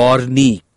कॉर्निक